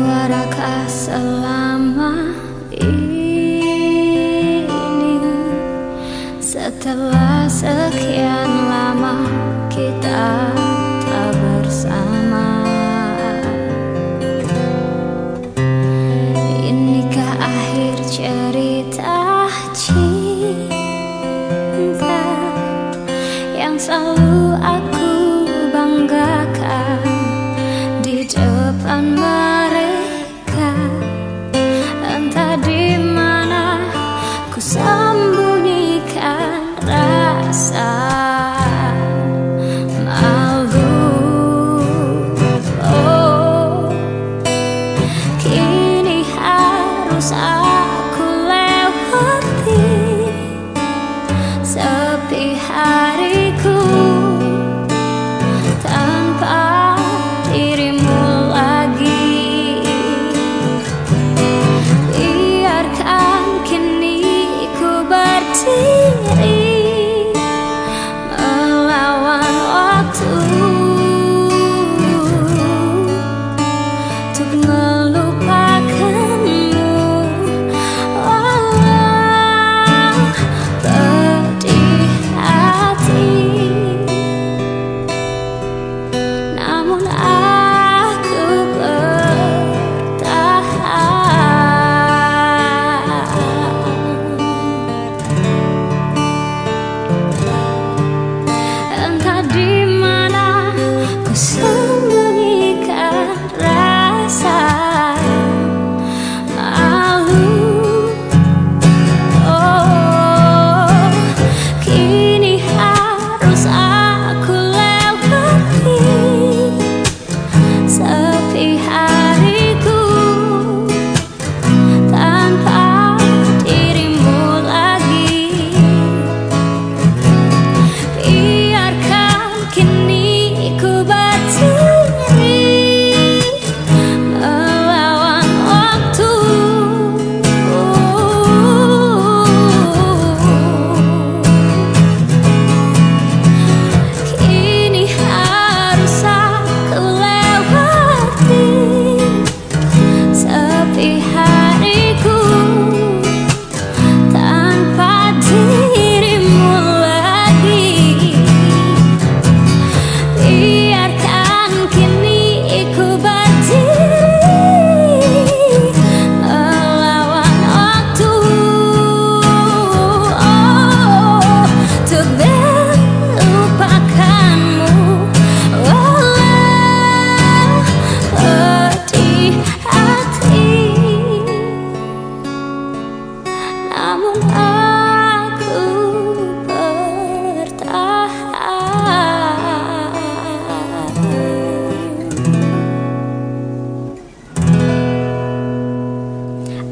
Keluarakah selama ini. Setelah sekian lama kita tak bersama. Inikah akhir cerita cinta Yang selalu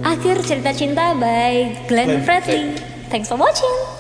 Akhir cerita cinta by Glenn Fredly. Thanks for watching.